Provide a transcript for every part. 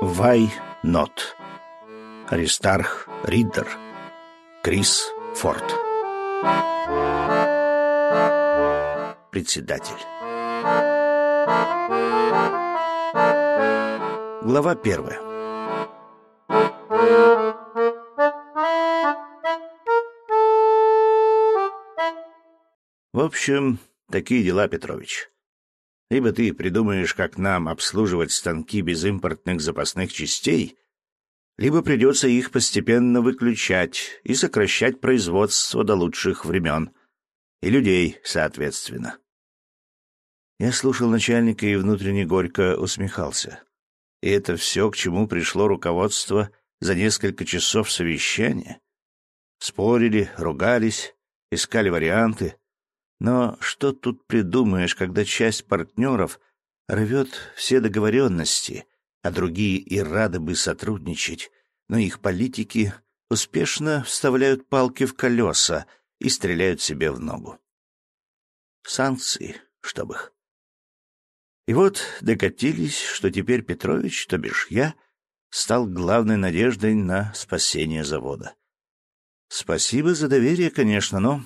Вай Нот. Аристарх Риддер. Крис Форд. Председатель. Глава первая. В общем, такие дела, Петрович. Либо ты придумаешь, как нам обслуживать станки без импортных запасных частей, либо придется их постепенно выключать и сокращать производство до лучших времен. И людей, соответственно. Я слушал начальника и внутренне горько усмехался. И это все, к чему пришло руководство за несколько часов совещания. Спорили, ругались, искали варианты — но что тут придумаешь, когда часть партнеров рвет все договоренности, а другие и рады бы сотрудничать, но их политики успешно вставляют палки в колеса и стреляют себе в ногу. Санкции, чтобы их. И вот докатились, что теперь Петрович, то бишь я, стал главной надеждой на спасение завода. Спасибо за доверие, конечно, но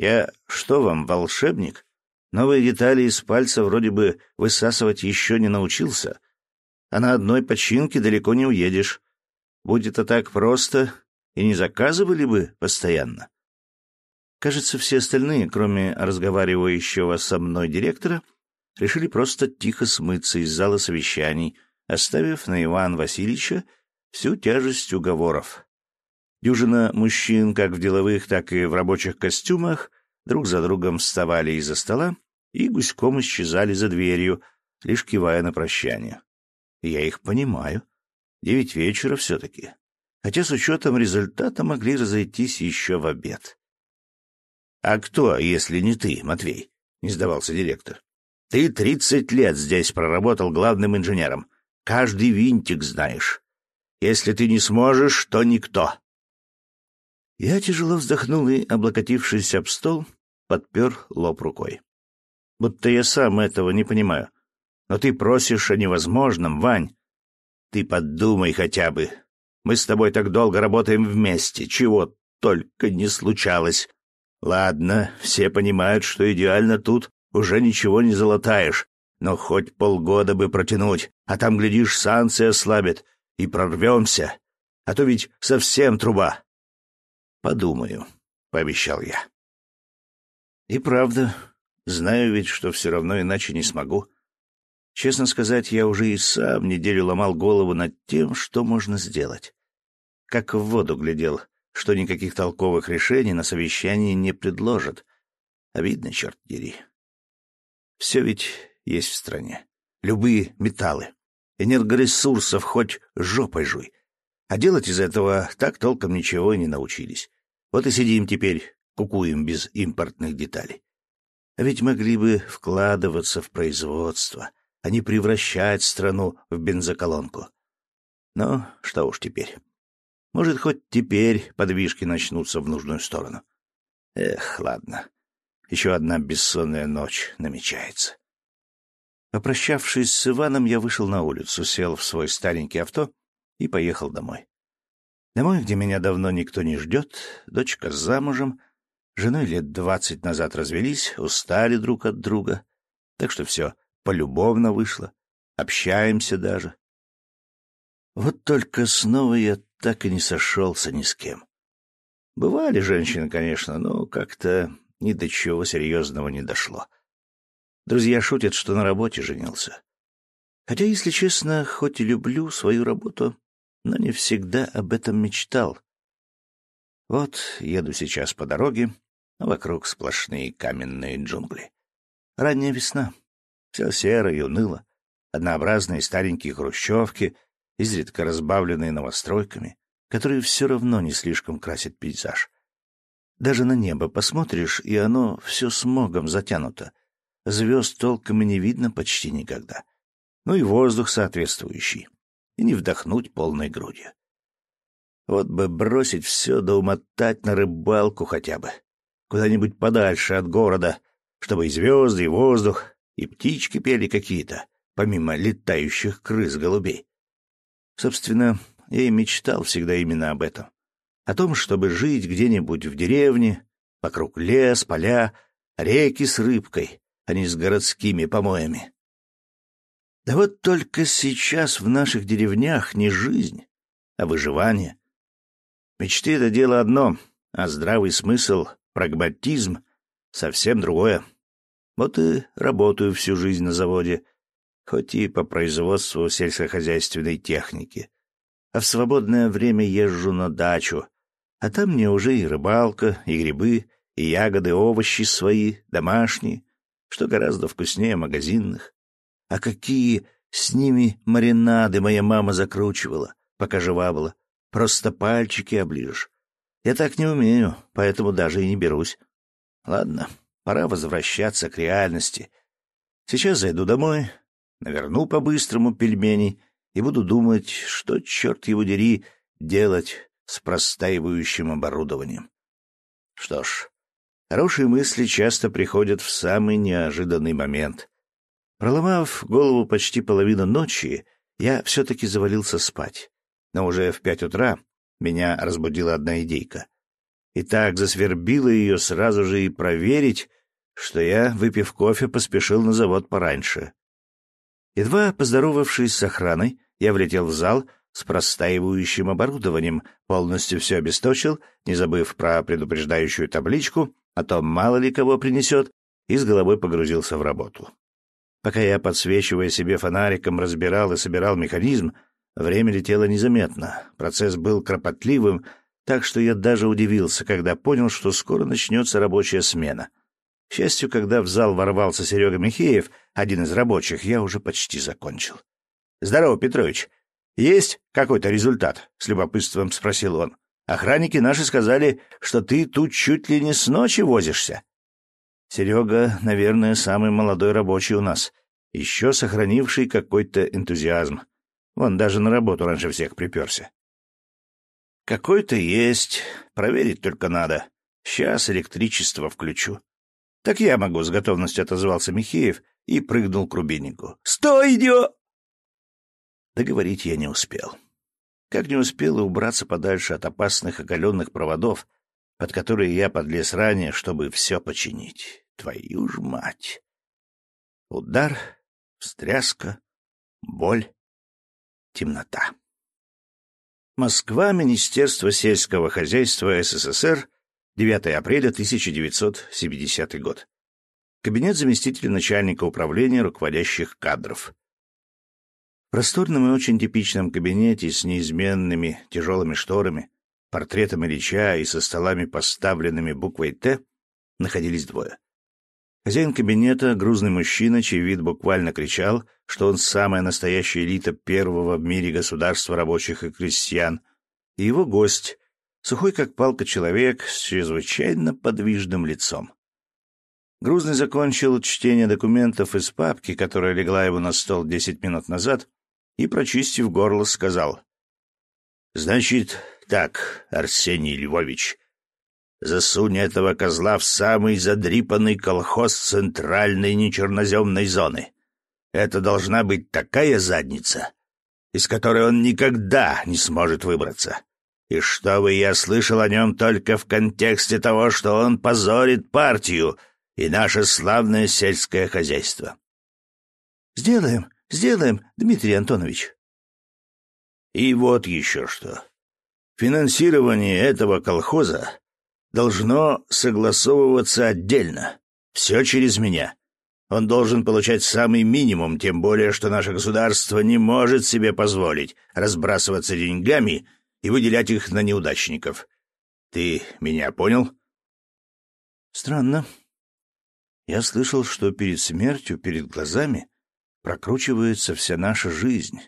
я что вам, волшебник? Новые детали из пальца вроде бы высасывать еще не научился. А на одной починке далеко не уедешь. Будь это так просто, и не заказывали бы постоянно. Кажется, все остальные, кроме разговаривающего со мной директора, решили просто тихо смыться из зала совещаний, оставив на Ивана Васильевича всю тяжесть уговоров. Дюжина мужчин, как в деловых, так и в рабочих костюмах, друг за другом вставали из-за стола и гуськом исчезали за дверью, лишь кивая на прощание. Я их понимаю. Девять вечера все-таки. Хотя с учетом результата могли разойтись еще в обед. — А кто, если не ты, Матвей? — не сдавался директор. — Ты тридцать лет здесь проработал главным инженером. Каждый винтик знаешь. Если ты не сможешь, то никто. Я тяжело вздохнул и, облокотившись об стол, подпер лоб рукой. Будто я сам этого не понимаю. Но ты просишь о невозможном, Вань. Ты подумай хотя бы. Мы с тобой так долго работаем вместе, чего только не случалось. Ладно, все понимают, что идеально тут уже ничего не золотаешь, но хоть полгода бы протянуть, а там, глядишь, санкции ослабят, и прорвемся. А то ведь совсем труба. «Подумаю», — пообещал я. И правда, знаю ведь, что все равно иначе не смогу. Честно сказать, я уже и сам неделю ломал голову над тем, что можно сделать. Как в воду глядел, что никаких толковых решений на совещании не предложат. Обидно, черт дери. Все ведь есть в стране. Любые металлы. Энергоресурсов хоть жопой жуй. А делать из этого так толком ничего и не научились. Вот и сидим теперь, кукуем без импортных деталей. А ведь могли бы вкладываться в производство, а не превращать страну в бензоколонку. Но что уж теперь. Может, хоть теперь подвижки начнутся в нужную сторону. Эх, ладно. Еще одна бессонная ночь намечается. Попрощавшись с Иваном, я вышел на улицу, сел в свой старенький авто и поехал домой. Домой, где меня давно никто не ждет, дочка замужем, женой лет двадцать назад развелись, устали друг от друга, так что все полюбовно вышло, общаемся даже. Вот только снова я так и не сошелся ни с кем. Бывали женщины, конечно, но как-то ни до чего серьезного не дошло. Друзья шутят, что на работе женился. Хотя, если честно, хоть и люблю свою работу, но не всегда об этом мечтал. Вот еду сейчас по дороге, а вокруг сплошные каменные джунгли. Ранняя весна. Все серо и уныло. Однообразные старенькие хрущевки, изредка разбавленные новостройками, которые все равно не слишком красят пейзаж. Даже на небо посмотришь, и оно все смогом затянуто. Звезд толком и не видно почти никогда. Ну и воздух соответствующий и не вдохнуть полной грудью. Вот бы бросить все да умотать на рыбалку хотя бы, куда-нибудь подальше от города, чтобы и звезды, и воздух, и птички пели какие-то, помимо летающих крыс-голубей. Собственно, я и мечтал всегда именно об этом. О том, чтобы жить где-нибудь в деревне, вокруг лес, поля, реки с рыбкой, а не с городскими помоями. Да вот только сейчас в наших деревнях не жизнь, а выживание. Мечты — это дело одно, а здравый смысл, прагматизм — совсем другое. Вот и работаю всю жизнь на заводе, хоть и по производству сельскохозяйственной техники. А в свободное время езжу на дачу, а там мне уже и рыбалка, и грибы, и ягоды, овощи свои, домашние, что гораздо вкуснее магазинных. А какие с ними маринады моя мама закручивала, пока жива была. Просто пальчики оближешь. Я так не умею, поэтому даже и не берусь. Ладно, пора возвращаться к реальности. Сейчас зайду домой, наверну по-быстрому пельмени и буду думать, что, черт его дери, делать с простаивающим оборудованием. Что ж, хорошие мысли часто приходят в самый неожиданный момент. Проломав голову почти половину ночи, я все-таки завалился спать. Но уже в пять утра меня разбудила одна идейка. И так засвербило ее сразу же и проверить, что я, выпив кофе, поспешил на завод пораньше. Едва поздоровавшись с охраной, я влетел в зал с простаивающим оборудованием, полностью все обесточил, не забыв про предупреждающую табличку, а то мало ли кого принесет, и с головой погрузился в работу. Пока я, подсвечивая себе фонариком, разбирал и собирал механизм, время летело незаметно. Процесс был кропотливым, так что я даже удивился, когда понял, что скоро начнется рабочая смена. К счастью, когда в зал ворвался Серега Михеев, один из рабочих, я уже почти закончил. — Здорово, Петрович. Есть какой-то результат? — с любопытством спросил он. — Охранники наши сказали, что ты тут чуть ли не с ночи возишься. Серега, наверное, самый молодой рабочий у нас, еще сохранивший какой-то энтузиазм. Он даже на работу раньше всех приперся. Какой-то есть, проверить только надо. Сейчас электричество включу. Так я могу, с готовностью отозвался Михеев и прыгнул к рубильнику. Стой, идиот! Договорить я не успел. Как не успел и убраться подальше от опасных оголенных проводов, под которые я подлез ранее, чтобы все починить. Твою ж мать! Удар, встряска, боль, темнота. Москва, Министерство сельского хозяйства СССР, 9 апреля 1970 год. Кабинет заместителя начальника управления руководящих кадров. В просторном и очень типичном кабинете с неизменными тяжелыми шторами портретом Ильича и со столами, поставленными буквой «Т», находились двое. Хозяин кабинета, грузный мужчина, чей вид буквально кричал, что он самая настоящая элита первого в мире государства рабочих и крестьян, и его гость, сухой как палка человек с чрезвычайно подвижным лицом. Грузный закончил чтение документов из папки, которая легла его на стол десять минут назад, и, прочистив горло, сказал. — Значит, так, Арсений Львович, засунь этого козла в самый задрипанный колхоз центральной нечерноземной зоны. Это должна быть такая задница, из которой он никогда не сможет выбраться. И чтобы я слышал о нем только в контексте того, что он позорит партию и наше славное сельское хозяйство. — Сделаем, сделаем, Дмитрий Антонович. И вот еще что. Финансирование этого колхоза должно согласовываться отдельно. Все через меня. Он должен получать самый минимум, тем более, что наше государство не может себе позволить разбрасываться деньгами и выделять их на неудачников. Ты меня понял? Странно. Я слышал, что перед смертью, перед глазами прокручивается вся наша жизнь.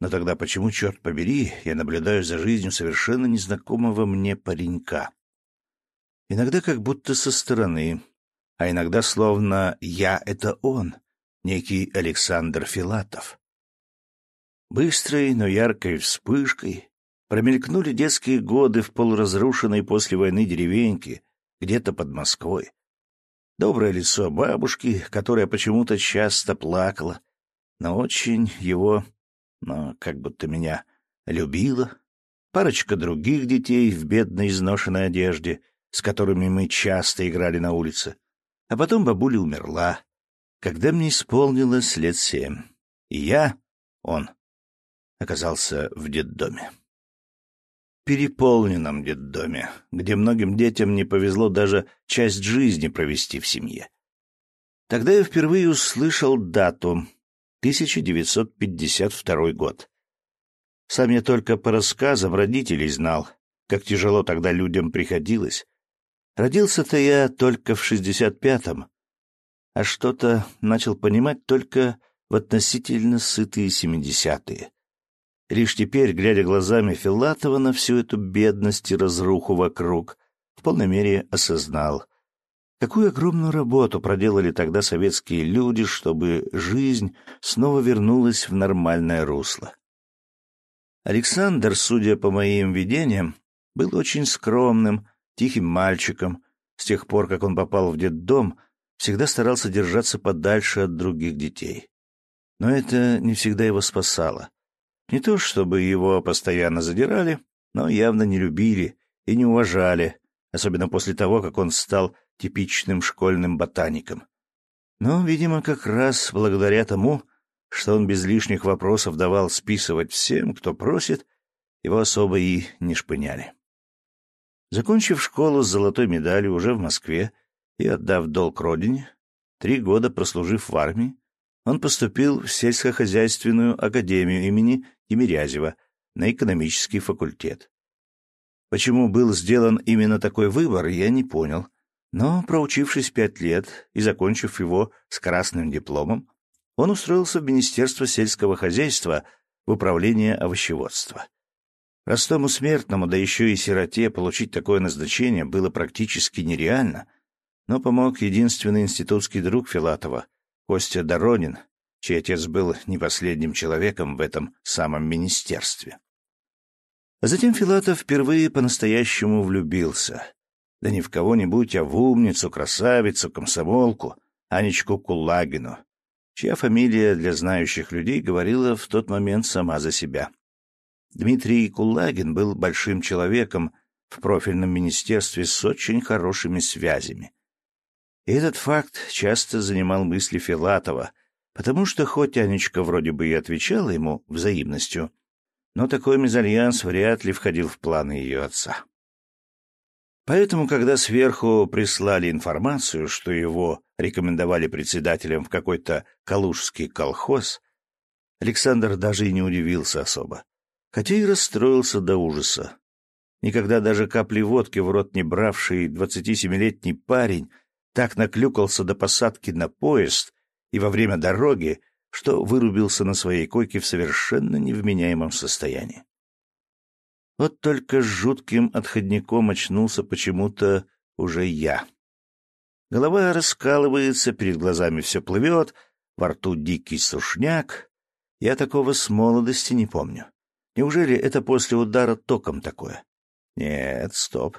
Но тогда почему, черт побери, я наблюдаю за жизнью совершенно незнакомого мне паренька? Иногда как будто со стороны, а иногда словно «я — это он», некий Александр Филатов. Быстрой, но яркой вспышкой промелькнули детские годы в полуразрушенной после войны деревеньке, где-то под Москвой. Доброе лицо бабушки, которая почему-то часто плакала, но очень его, но как будто меня любила. Парочка других детей в бедной изношенной одежде, с которыми мы часто играли на улице. А потом бабуля умерла, когда мне исполнилось лет семь. И я, он, оказался в детдоме. Переполненном детдоме, где многим детям не повезло даже часть жизни провести в семье. Тогда я впервые услышал дату — 1952 год. Сам я только по рассказам родителей знал, как тяжело тогда людям приходилось. Родился-то я только в 65-м, а что-то начал понимать только в относительно сытые 70-е. Лишь теперь, глядя глазами Филатова на всю эту бедность и разруху вокруг, в полной мере осознал, какую огромную работу проделали тогда советские люди, чтобы жизнь снова вернулась в нормальное русло. Александр, судя по моим видениям, был очень скромным, тихим мальчиком. С тех пор, как он попал в детдом, всегда старался держаться подальше от других детей. Но это не всегда его спасало. Не то чтобы его постоянно задирали, но явно не любили и не уважали, особенно после того, как он стал типичным школьным ботаником. Но, видимо, как раз благодаря тому, что он без лишних вопросов давал списывать всем, кто просит, его особо и не шпыняли. Закончив школу с золотой медалью уже в Москве и отдав долг родине, три года прослужив в армии, он поступил в сельскохозяйственную академию имени Тимирязева на экономический факультет. Почему был сделан именно такой выбор, я не понял, но, проучившись пять лет и закончив его с красным дипломом, он устроился в Министерство сельского хозяйства в управление овощеводства. Простому смертному, да еще и сироте, получить такое назначение было практически нереально, но помог единственный институтский друг Филатова — Костя Доронин, чей отец был не последним человеком в этом самом министерстве. А затем Филатов впервые по-настоящему влюбился. Да не в кого-нибудь, а в умницу, красавицу, комсомолку, Анечку Кулагину, чья фамилия для знающих людей говорила в тот момент сама за себя. Дмитрий Кулагин был большим человеком в профильном министерстве с очень хорошими связями. И этот факт часто занимал мысли Филатова, потому что хоть Анечка вроде бы и отвечала ему взаимностью, но такой мезальянс вряд ли входил в планы ее отца. Поэтому, когда сверху прислали информацию, что его рекомендовали председателем в какой-то калужский колхоз, Александр даже и не удивился особо, хотя и расстроился до ужаса. Никогда даже капли водки в рот не бравший двадцатисемилетний парень так наклюкался до посадки на поезд и во время дороги, что вырубился на своей койке в совершенно невменяемом состоянии. Вот только с жутким отходником очнулся почему-то уже я. Голова раскалывается, перед глазами все плывет, во рту дикий сушняк. Я такого с молодости не помню. Неужели это после удара током такое? Нет, стоп.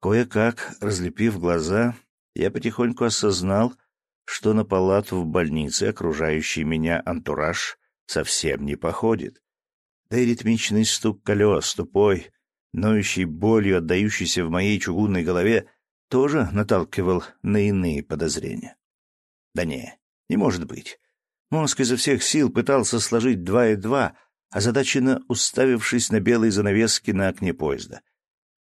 Кое-как, разлепив глаза, я потихоньку осознал, что на палату в больнице окружающий меня антураж совсем не походит. Да и ритмичный стук колес, тупой, ноющий болью, отдающийся в моей чугунной голове, тоже наталкивал на иные подозрения. Да не, не может быть. Мозг изо всех сил пытался сложить два и два, озадаченно уставившись на белые занавески на окне поезда —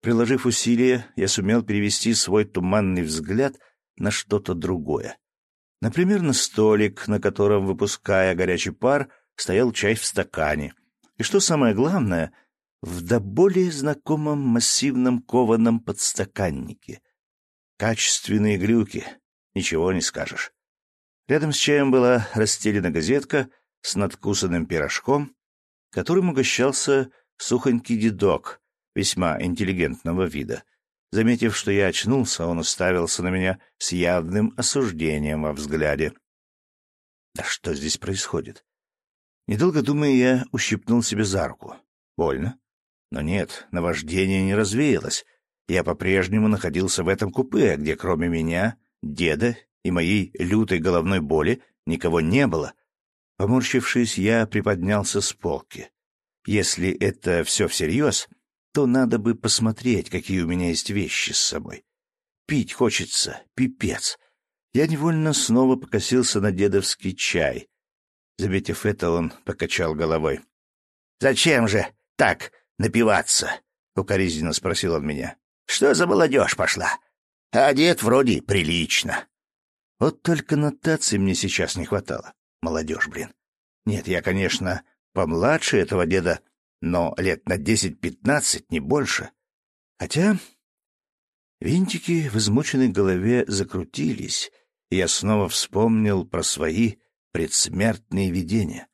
Приложив усилия, я сумел перевести свой туманный взгляд на что-то другое. Например, на столик, на котором, выпуская горячий пар, стоял чай в стакане. И что самое главное, в до более знакомом массивном кованом подстаканнике. Качественные глюки, ничего не скажешь. Рядом с чаем была расстелена газетка с надкусанным пирожком, которым угощался сухонький дедок, весьма интеллигентного вида. Заметив, что я очнулся, он уставился на меня с явным осуждением во взгляде. Да что здесь происходит? Недолго думая, я ущипнул себе за руку. Больно? Но нет, наваждение не развеялось. Я по-прежнему находился в этом купе, где кроме меня, деда и моей лютой головной боли никого не было. Поморщившись, я приподнялся с полки. Если это все всерьез, то надо бы посмотреть, какие у меня есть вещи с собой. Пить хочется, пипец. Я невольно снова покосился на дедовский чай. Заметив это, он покачал головой. — Зачем же так напиваться? — укоризненно спросил он меня. — Что за молодежь пошла? Одет вроде прилично. Вот только нотаций мне сейчас не хватало. Молодежь, блин. Нет, я, конечно, помладше этого деда, но лет на десять-пятнадцать, не больше. Хотя винтики в измученной голове закрутились, и я снова вспомнил про свои предсмертные видения,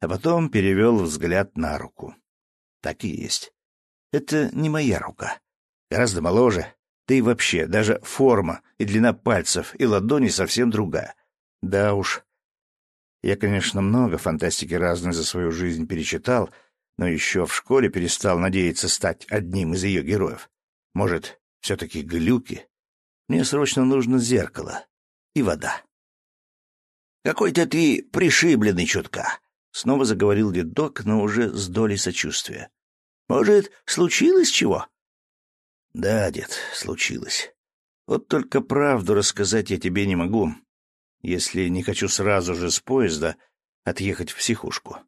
а потом перевел взгляд на руку. Так и есть. Это не моя рука. Гораздо моложе, да и вообще, даже форма и длина пальцев и ладони совсем другая. Да уж. Я, конечно, много фантастики разной за свою жизнь перечитал, но еще в школе перестал надеяться стать одним из ее героев. Может, все-таки глюки? Мне срочно нужно зеркало и вода. «Какой-то ты пришибленный чутка», — снова заговорил дедок, но уже с долей сочувствия. «Может, случилось чего?» Да, дед, случилось. Вот только правду рассказать я тебе не могу, если не хочу сразу же с поезда отъехать в психушку.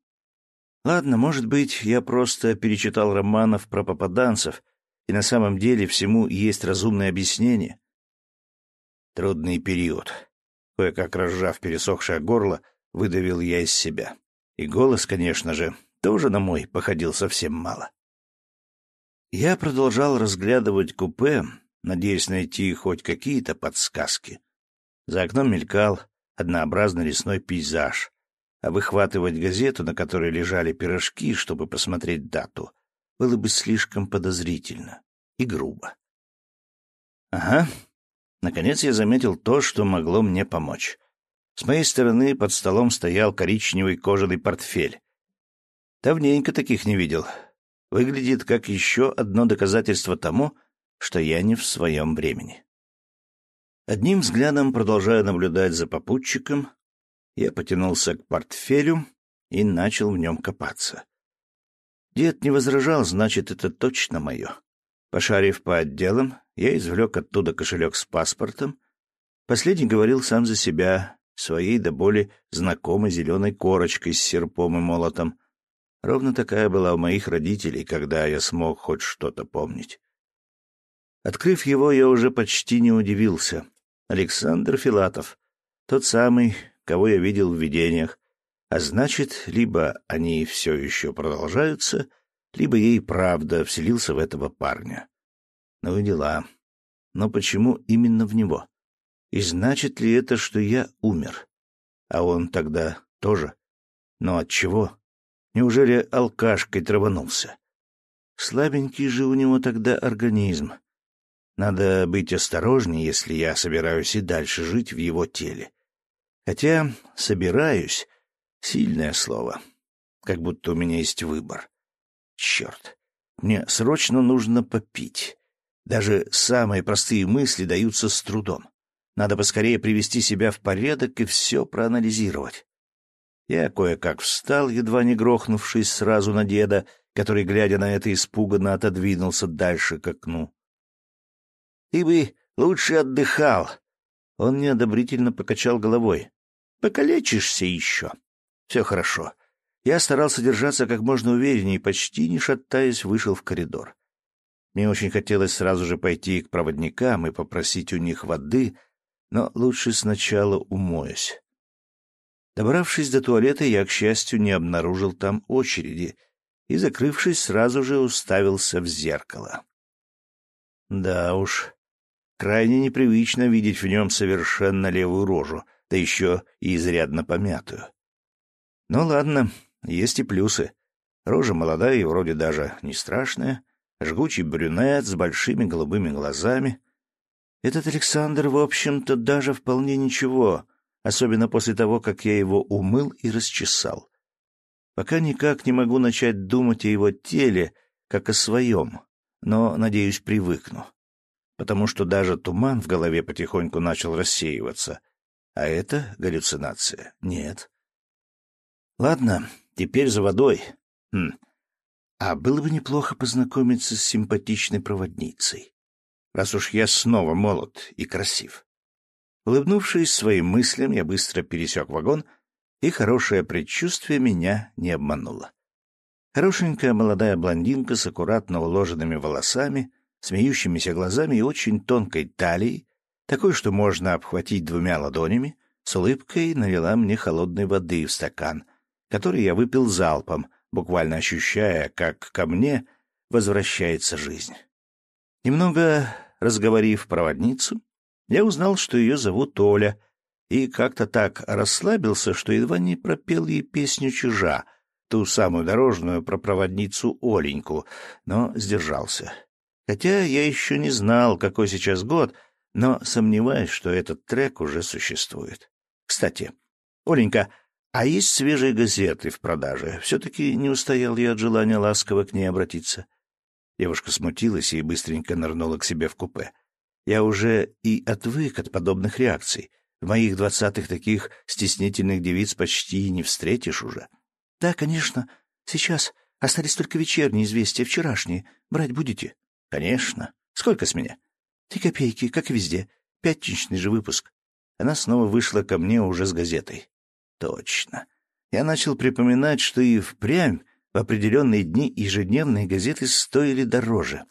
Ладно, может быть, я просто перечитал романов про попаданцев, и на самом деле всему есть разумное объяснение. Трудный период. Кое-как разжав пересохшее горло, выдавил я из себя. И голос, конечно же, тоже на мой походил совсем мало. Я продолжал разглядывать купе, надеясь найти хоть какие-то подсказки. За окном мелькал однообразный лесной пейзаж, а выхватывать газету, на которой лежали пирожки, чтобы посмотреть дату, было бы слишком подозрительно и грубо. Ага. Наконец я заметил то, что могло мне помочь. С моей стороны под столом стоял коричневый кожаный портфель. Давненько таких не видел выглядит как еще одно доказательство тому, что я не в своем времени. Одним взглядом, продолжая наблюдать за попутчиком, я потянулся к портфелю и начал в нем копаться. Дед не возражал, значит, это точно мое. Пошарив по отделам, я извлек оттуда кошелек с паспортом. Последний говорил сам за себя, своей до боли знакомой зеленой корочкой с серпом и молотом, Ровно такая была у моих родителей, когда я смог хоть что-то помнить. Открыв его, я уже почти не удивился. Александр Филатов, тот самый, кого я видел в видениях, а значит, либо они все еще продолжаются, либо ей правда вселился в этого парня. Ну и дела. Но почему именно в него? И значит ли это, что я умер? А он тогда тоже? Но от чего? Неужели алкашкой траванулся? Слабенький же у него тогда организм. Надо быть осторожнее, если я собираюсь и дальше жить в его теле. Хотя «собираюсь» — сильное слово. Как будто у меня есть выбор. Черт, мне срочно нужно попить. Даже самые простые мысли даются с трудом. Надо поскорее привести себя в порядок и все проанализировать. Я кое-как встал, едва не грохнувшись сразу на деда, который, глядя на это, испуганно отодвинулся дальше к окну. — Ты бы лучше отдыхал. Он неодобрительно покачал головой. — Покалечишься еще. Все хорошо. Я старался держаться как можно увереннее почти не шатаясь, вышел в коридор. Мне очень хотелось сразу же пойти к проводникам и попросить у них воды, но лучше сначала умоюсь. Добравшись до туалета, я, к счастью, не обнаружил там очереди и, закрывшись, сразу же уставился в зеркало. Да уж, крайне непривычно видеть в нем совершенно левую рожу, да еще и изрядно помятую. Ну ладно, есть и плюсы. Рожа молодая и вроде даже не страшная, жгучий брюнет с большими голубыми глазами. Этот Александр, в общем-то, даже вполне ничего, особенно после того, как я его умыл и расчесал. Пока никак не могу начать думать о его теле, как о своем, но, надеюсь, привыкну. Потому что даже туман в голове потихоньку начал рассеиваться. А это галлюцинация? Нет. Ладно, теперь за водой. Хм. А было бы неплохо познакомиться с симпатичной проводницей, раз уж я снова молод и красив. Улыбнувшись своим мыслям, я быстро пересек вагон, и хорошее предчувствие меня не обмануло. Хорошенькая молодая блондинка с аккуратно уложенными волосами, смеющимися глазами и очень тонкой талией, такой, что можно обхватить двумя ладонями, с улыбкой налила мне холодной воды в стакан, который я выпил залпом, буквально ощущая, как ко мне возвращается жизнь. Немного разговорив проводницу, я узнал, что ее зовут Оля, и как-то так расслабился, что едва не пропел ей песню «Чужа», ту самую дорожную про проводницу Оленьку, но сдержался. Хотя я еще не знал, какой сейчас год, но сомневаюсь, что этот трек уже существует. Кстати, Оленька, а есть свежие газеты в продаже? Все-таки не устоял я от желания ласково к ней обратиться. Девушка смутилась и быстренько нырнула к себе в купе. Я уже и отвык от подобных реакций. В моих двадцатых таких стеснительных девиц почти не встретишь уже. — Да, конечно. Сейчас. Остались только вечерние известия, вчерашние. Брать будете? — Конечно. Сколько с меня? — Три копейки, как и везде. Пятничный же выпуск. Она снова вышла ко мне уже с газетой. Точно. Я начал припоминать, что и впрямь в определенные дни ежедневные газеты стоили дороже.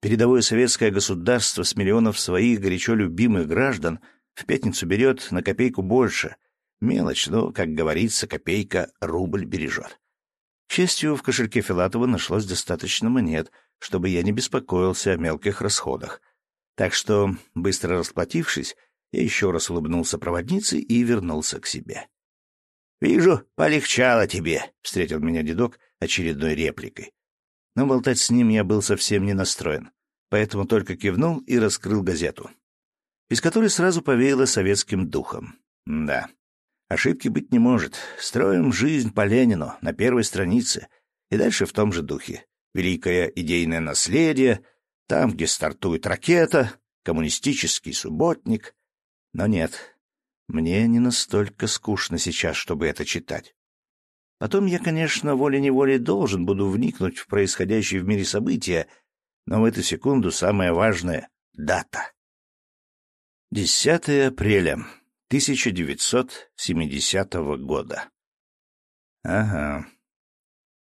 Передовое советское государство с миллионов своих горячо любимых граждан в пятницу берет на копейку больше. Мелочь, но, как говорится, копейка рубль бережет. К счастью, в кошельке Филатова нашлось достаточно монет, чтобы я не беспокоился о мелких расходах. Так что, быстро расплатившись, я еще раз улыбнулся проводнице и вернулся к себе. «Вижу, полегчало тебе», — встретил меня дедок очередной репликой. Но болтать с ним я был совсем не настроен, поэтому только кивнул и раскрыл газету, из которой сразу повеяло советским духом. Да, ошибки быть не может. Строим жизнь по Ленину на первой странице и дальше в том же духе. Великое идейное наследие, там, где стартует ракета, коммунистический субботник. Но нет, мне не настолько скучно сейчас, чтобы это читать. Потом я, конечно, волей-неволей должен буду вникнуть в происходящие в мире события, но в эту секунду самое важное — дата. 10 апреля 1970 года. Ага.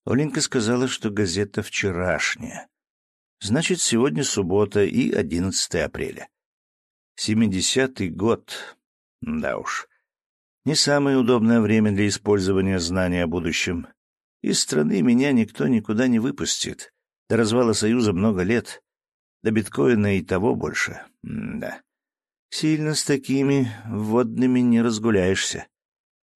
Оленька сказала, что газета вчерашняя. Значит, сегодня суббота и 11 апреля. Семидесятый год. Да уж. Не самое удобное время для использования знаний о будущем. Из страны меня никто никуда не выпустит. До развала Союза много лет. До биткоина и того больше. М да. Сильно с такими вводными не разгуляешься.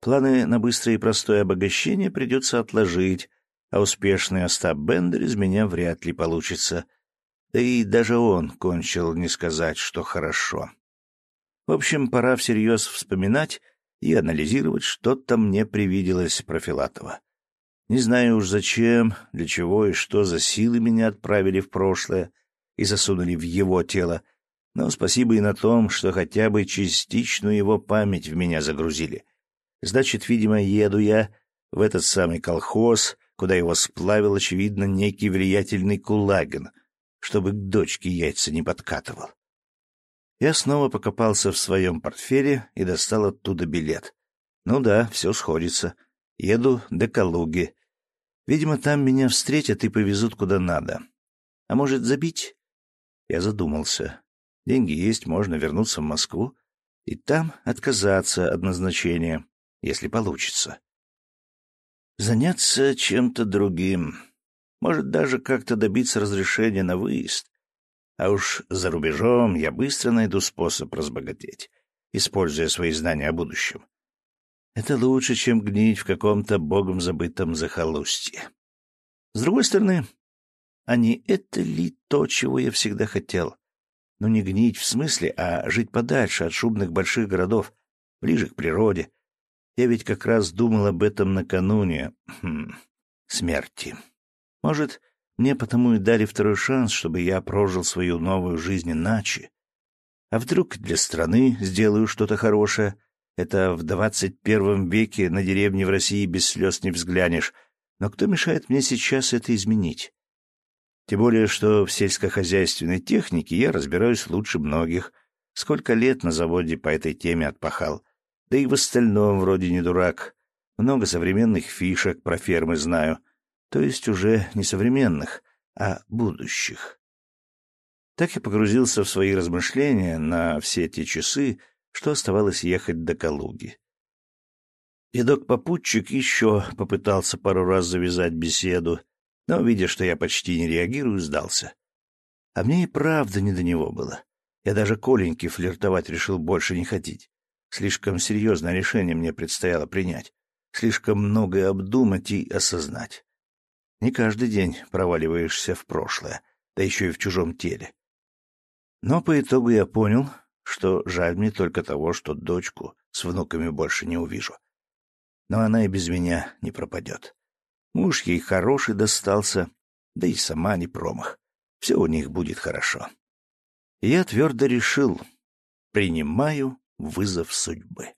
Планы на быстрое и простое обогащение придется отложить, а успешный Остап Бендер из меня вряд ли получится. Да и даже он кончил не сказать, что хорошо. В общем, пора всерьез вспоминать и анализировать, что-то мне привиделось про Филатова. Не знаю уж зачем, для чего и что за силы меня отправили в прошлое и засунули в его тело, но спасибо и на том, что хотя бы частичную его память в меня загрузили. Значит, видимо, еду я в этот самый колхоз, куда его сплавил, очевидно, некий влиятельный кулагин, чтобы к дочке яйца не подкатывал. Я снова покопался в своем портфеле и достал оттуда билет. Ну да, все сходится. Еду до Калуги. Видимо, там меня встретят и повезут куда надо. А может, забить? Я задумался. Деньги есть, можно вернуться в Москву и там отказаться от назначения, если получится. Заняться чем-то другим. Может, даже как-то добиться разрешения на выезд. А уж за рубежом я быстро найду способ разбогатеть, используя свои знания о будущем. Это лучше, чем гнить в каком-то богом забытом захолустье. С другой стороны, а не это ли то, чего я всегда хотел? Ну, не гнить в смысле, а жить подальше от шумных больших городов, ближе к природе. Я ведь как раз думал об этом накануне хм, смерти. Может, мне потому и дали второй шанс, чтобы я прожил свою новую жизнь иначе. А вдруг для страны сделаю что-то хорошее, Это в двадцать первом веке на деревне в России без слез не взглянешь. Но кто мешает мне сейчас это изменить? Тем более, что в сельскохозяйственной технике я разбираюсь лучше многих. Сколько лет на заводе по этой теме отпахал. Да и в остальном вроде не дурак. Много современных фишек про фермы знаю. То есть уже не современных, а будущих. Так я погрузился в свои размышления на все те часы, что оставалось ехать до Калуги. Дедок-попутчик еще попытался пару раз завязать беседу, но, видя, что я почти не реагирую, сдался. А мне и правда не до него было. Я даже Коленьке флиртовать решил больше не ходить. Слишком серьезное решение мне предстояло принять. Слишком многое обдумать и осознать. Не каждый день проваливаешься в прошлое, да еще и в чужом теле. Но по итогу я понял, что жаль мне только того, что дочку с внуками больше не увижу. Но она и без меня не пропадет. Муж ей хороший достался, да и сама не промах. Все у них будет хорошо. И я твердо решил, принимаю вызов судьбы.